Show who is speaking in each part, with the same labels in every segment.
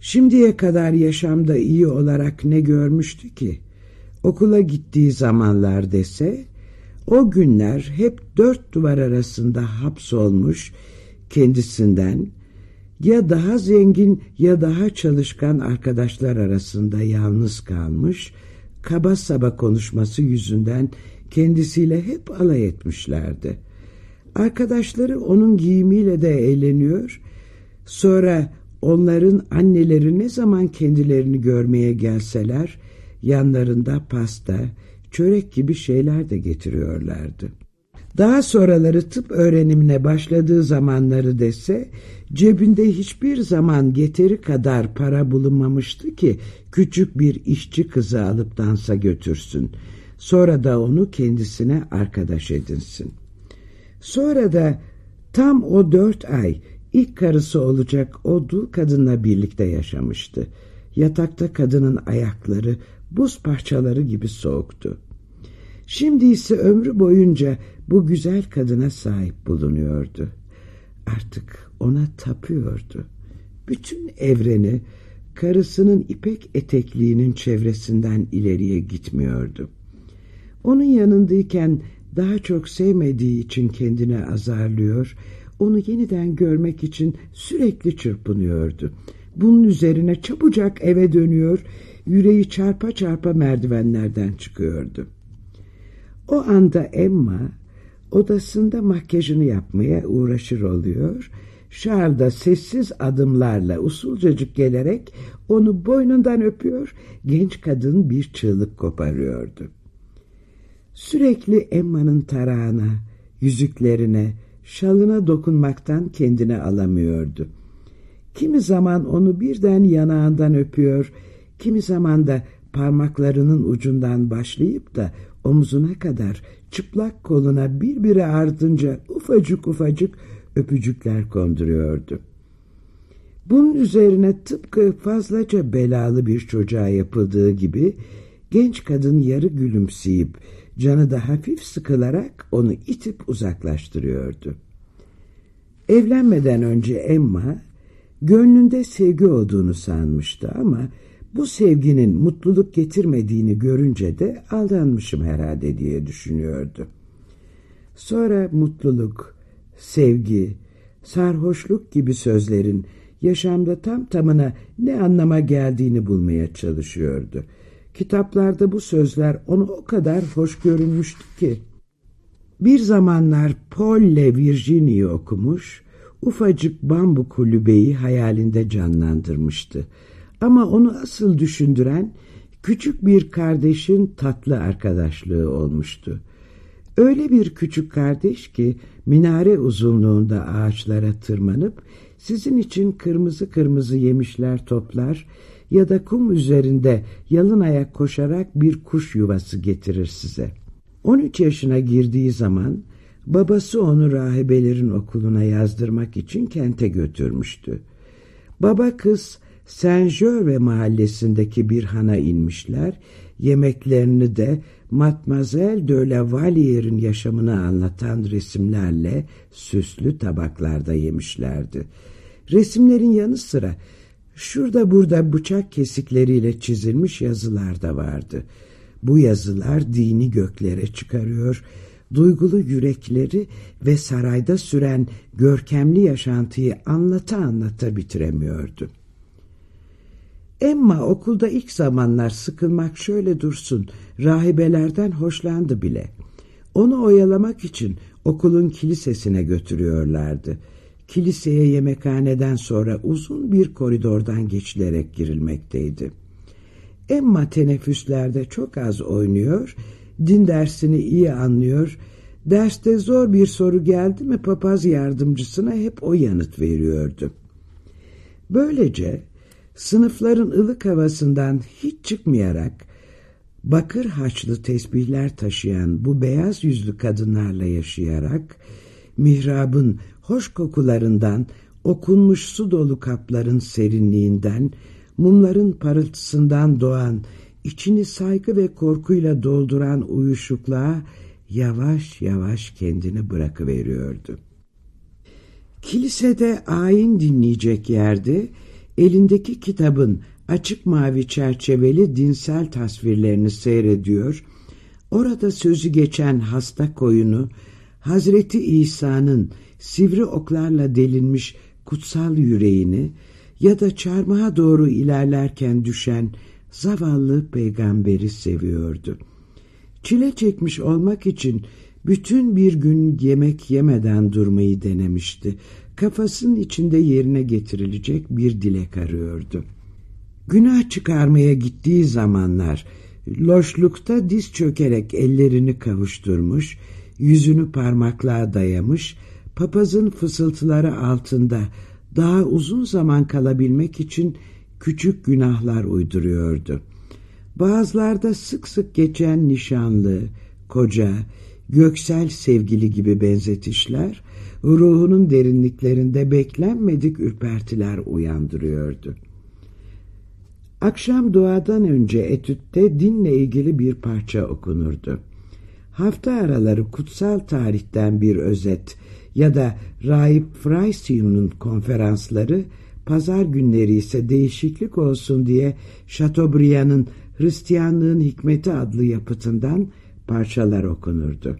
Speaker 1: Şimdiye kadar yaşamda iyi olarak ne görmüştü ki? Okula gittiği zamanlar dese, o günler hep dört duvar arasında hapsolmuş kendisinden ya daha zengin ya daha çalışkan arkadaşlar arasında yalnız kalmış, kaba saba konuşması yüzünden kendisiyle hep alay etmişlerdi. Arkadaşları onun giyimiyle de eğleniyor, sonra onların anneleri ne zaman kendilerini görmeye gelseler, yanlarında pasta, çörek gibi şeyler de getiriyorlardı. Daha sonraları tıp öğrenimine başladığı zamanları dese, cebinde hiçbir zaman getiri kadar para bulunmamıştı ki küçük bir işçi kızı alıp dansa götürsün. Sonra da onu kendisine arkadaş edinsin. Sonra da tam o dört ay ilk karısı olacak o dul kadınla birlikte yaşamıştı. Yatakta kadının ayakları buz parçaları gibi soğuktu. Şimdi ise ömrü boyunca bu güzel kadına sahip bulunuyordu. Artık ona tapıyordu. Bütün evreni karısının ipek etekliğinin çevresinden ileriye gitmiyordu. Onun yanındayken daha çok sevmediği için kendini azarlıyor, onu yeniden görmek için sürekli çırpınıyordu. Bunun üzerine çabucak eve dönüyor, yüreği çarpa çarpa merdivenlerden çıkıyordu. O anda Emma odasında makyajını yapmaya uğraşır oluyor. Charles da sessiz adımlarla usulcacık gelerek onu boynundan öpüyor, genç kadın bir çığlık koparıyordu. Sürekli Emma'nın tarağına, yüzüklerine, şalına dokunmaktan kendini alamıyordu. Kimi zaman onu birden yanağından öpüyor, kimi zaman da parmaklarının ucundan başlayıp da omzuna kadar çıplak koluna birbiri ardınca ufacık ufacık öpücükler konduruyordu. Bunun üzerine tıpkı fazlaca belalı bir çocuğa yapıldığı gibi genç kadın yarı gülümseyip canı da hafif sıkılarak onu itip uzaklaştırıyordu. Evlenmeden önce Emma gönlünde sevgi olduğunu sanmıştı ama bu sevginin mutluluk getirmediğini görünce de aldanmışım herhalde diye düşünüyordu. Sonra mutluluk, sevgi, sarhoşluk gibi sözlerin yaşamda tam tamına ne anlama geldiğini bulmaya çalışıyordu. Kitaplarda bu sözler ona o kadar hoş görünmüştü ki. Bir zamanlar Paul ile Virginia'yı okumuş, ufacık bambu kulübeyi hayalinde canlandırmıştı. Ama onu asıl düşündüren küçük bir kardeşin tatlı arkadaşlığı olmuştu. Öyle bir küçük kardeş ki minare uzunluğunda ağaçlara tırmanıp sizin için kırmızı kırmızı yemişler toplar ya da kum üzerinde yalın ayak koşarak bir kuş yuvası getirir size. 13 yaşına girdiği zaman babası onu rahibelerin okuluna yazdırmak için kente götürmüştü. Baba kız Saint-Gervais mahallesindeki bir hana inmişler, yemeklerini de Matmazel de la Vallier'in yaşamını anlatan resimlerle süslü tabaklarda yemişlerdi. Resimlerin yanı sıra şurada burada bıçak kesikleriyle çizilmiş yazılar da vardı. Bu yazılar dini göklere çıkarıyor, duygulu yürekleri ve sarayda süren görkemli yaşantıyı anlata anlata bitiremiyordu. Emma okulda ilk zamanlar sıkılmak şöyle dursun, rahibelerden hoşlandı bile. Onu oyalamak için okulun kilisesine götürüyorlardı. Kiliseye yemekhaneden sonra uzun bir koridordan geçilerek girilmekteydi. Emma teneffüslerde çok az oynuyor, din dersini iyi anlıyor, derste zor bir soru geldi mi papaz yardımcısına hep o yanıt veriyordu. Böylece sınıfların ılık havasından hiç çıkmayarak bakır haçlı tesbihler taşıyan bu beyaz yüzlü kadınlarla yaşayarak mihrabın hoş kokularından okunmuş su dolu kapların serinliğinden mumların parıltısından doğan içini saygı ve korkuyla dolduran uyuşukluğa yavaş yavaş kendini bırakıveriyordu. Kilisede ayin dinleyecek yerde elindeki kitabın açık mavi çerçeveli dinsel tasvirlerini seyrediyor, orada sözü geçen hasta koyunu, Hazreti İsa'nın sivri oklarla delinmiş kutsal yüreğini ya da çarmıha doğru ilerlerken düşen zavallı peygamberi seviyordu. Çile çekmiş olmak için bütün bir gün yemek yemeden durmayı denemişti. Kafasının içinde yerine getirilecek bir dilek arıyordu. Günah çıkarmaya gittiği zamanlar loşlukta diz çökerek ellerini kavuşturmuş, yüzünü parmaklığa dayamış, papazın fısıltıları altında daha uzun zaman kalabilmek için küçük günahlar uyduruyordu. Bazılarda sık sık geçen nişanlı, koca, göksel sevgili gibi benzetişler, ruhunun derinliklerinde beklenmedik ürpertiler uyandırıyordu. Akşam duadan önce etütte dinle ilgili bir parça okunurdu. Hafta araları kutsal tarihten bir özet ya da Rahip Freysium'un konferansları, pazar günleri ise değişiklik olsun diye Chateaubriand'ın Hristiyanlığın Hikmeti adlı yapıtından parçalar okunurdu.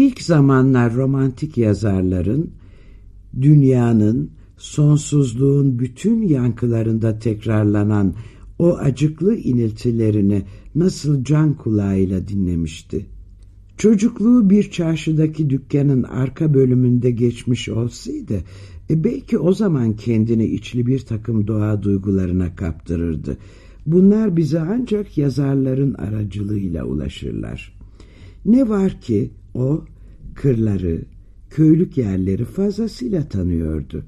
Speaker 1: İlk zamanlar romantik yazarların dünyanın, sonsuzluğun bütün yankılarında tekrarlanan o acıklı iniltilerini nasıl can kulağıyla dinlemişti. Çocukluğu bir çarşıdaki dükkanın arka bölümünde geçmiş olsaydı, e belki o zaman kendini içli bir takım doğa duygularına kaptırırdı. Bunlar bize ancak yazarların aracılığıyla ulaşırlar. Ne var ki o kırları, köylük yerleri fazlasıyla tanıyordu.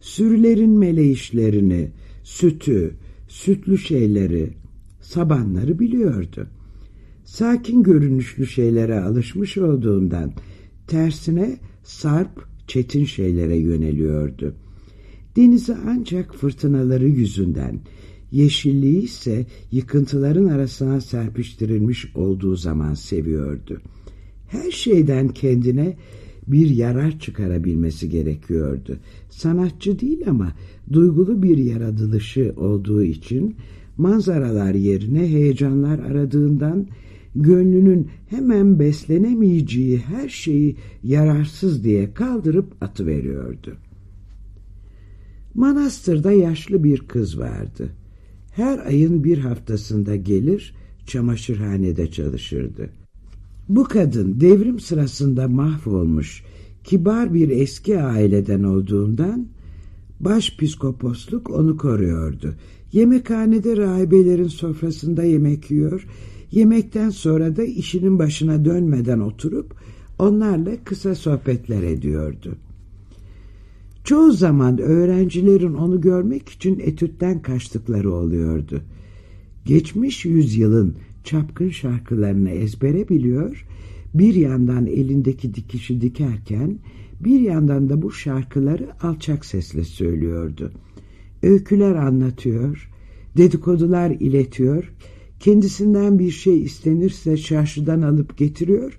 Speaker 1: Sürülerin meleyişlerini, sütü, sütlü şeyleri, sabanları biliyordu. Sakin görünüşlü şeylere alışmış olduğundan tersine sarp, çetin şeylere yöneliyordu. Denizi ancak fırtınaları yüzünden, yeşilliği ise yıkıntıların arasına serpiştirilmiş olduğu zaman seviyordu. Her şeyden kendine bir yarar çıkarabilmesi gerekiyordu. Sanatçı değil ama duygulu bir yaratılışı olduğu için manzaralar yerine heyecanlar aradığından gönlünün hemen beslenemeyeceği her şeyi yararsız diye kaldırıp atıveriyordu. Manastırda yaşlı bir kız vardı. Her ayın bir haftasında gelir, çamaşırhanede çalışırdı. Bu kadın devrim sırasında mahvolmuş, kibar bir eski aileden olduğundan başpiskoposluk onu koruyordu. Yemekhanede rahibelerin sofrasında yemek yiyor, yemekten sonra da işinin başına dönmeden oturup onlarla kısa sohbetler ediyordu. Çoğu zaman öğrencilerin onu görmek için etütten kaçtıkları oluyordu. Geçmiş yüzyılın çapkın şarkılarını ezbere biliyor, bir yandan elindeki dikişi dikerken bir yandan da bu şarkıları alçak sesle söylüyordu. Öyküler anlatıyor, dedikodular iletiyor, kendisinden bir şey istenirse çarşıdan alıp getiriyor,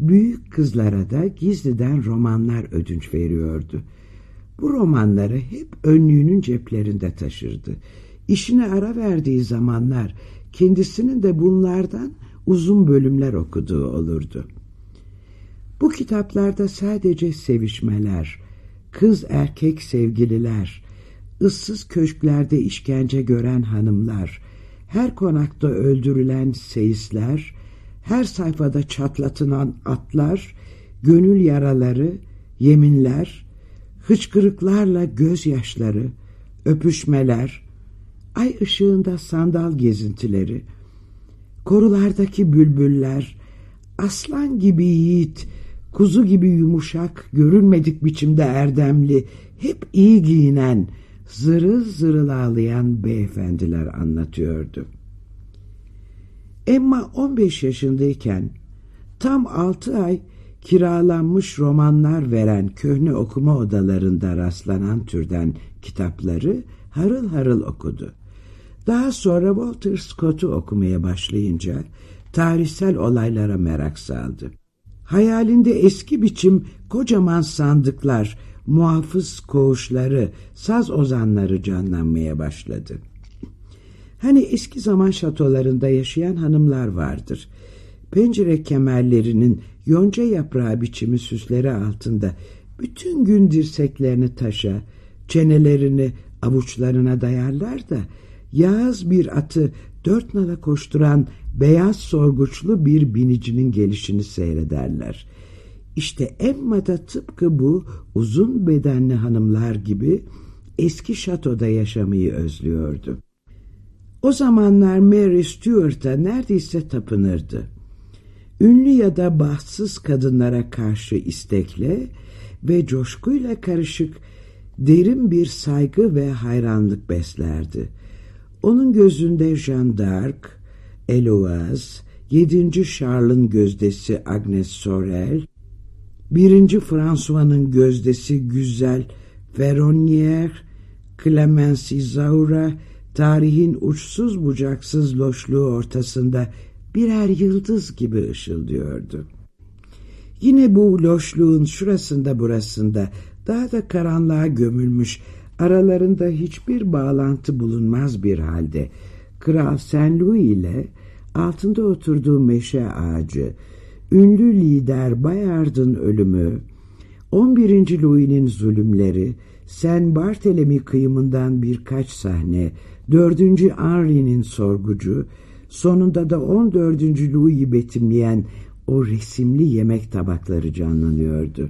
Speaker 1: büyük kızlara da gizliden romanlar ödünç veriyordu. Bu romanları hep önlüğünün ceplerinde taşırdı. İşine ara verdiği zamanlar kendisinin de bunlardan uzun bölümler okuduğu olurdu. Bu kitaplarda sadece sevişmeler, kız erkek sevgililer, ıssız köşklerde işkence gören hanımlar, her konakta öldürülen seyisler, her sayfada çatlatılan atlar, gönül yaraları, yeminler, hıçkırıklarla gözyaşları, öpüşmeler, ay ışığında sandal gezintileri, korulardaki bülbüller, aslan gibi yiğit, kuzu gibi yumuşak, görülmedik biçimde erdemli, hep iyi giyinen, zırıl zırıl ağlayan beyefendiler anlatıyordu. Emma 15 yaşındayken tam 6 ay kiralanmış romanlar veren köhne okuma odalarında rastlanan türden kitapları harıl harıl okudu. Daha sonra Walter Scott'u okumaya başlayınca tarihsel olaylara merak saldı. Hayalinde eski biçim kocaman sandıklar, muhafız koğuşları, saz ozanları canlanmaya başladı. Hani eski zaman şatolarında yaşayan hanımlar vardır. Pencere kemerlerinin yonca yaprağı biçimi süsleri altında bütün gün dirseklerini taşa, çenelerini avuçlarına dayarlar da yağız bir atı dört nala koşturan beyaz sorguçlu bir binicinin gelişini seyrederler. İşte Emma da tıpkı bu uzun bedenli hanımlar gibi eski şatoda yaşamayı özlüyordu. O zamanlar Mary Stuart'a neredeyse tapınırdı. Ünlü ya da bahtsız kadınlara karşı istekle ve coşkuyla karışık derin bir saygı ve hayranlık beslerdi. Onun gözünde Jeanne d'Arc, Eloise, 7. Charles'ın gözdesi Agnes Sorel, 1. François'nın gözdesi Güzel Ferronnier, Clemence Isaura, tarihin uçsuz bucaksız loşluğu ortasında birer yıldız gibi ışıldıyordu. Yine bu loşluğun şurasında burasında daha da karanlığa gömülmüş aralarında hiçbir bağlantı bulunmaz bir halde Kral Saint Louis ile altında oturduğu meşe ağacı, ünlü lider Bayard'ın ölümü, 11. Louis'nin zulümleri, Saint Barthélemy kıyımından birkaç sahne, 4. Henri'nin sorgucu, sonunda da 14. Louis'i betimleyen o resimli yemek tabakları canlanıyordu.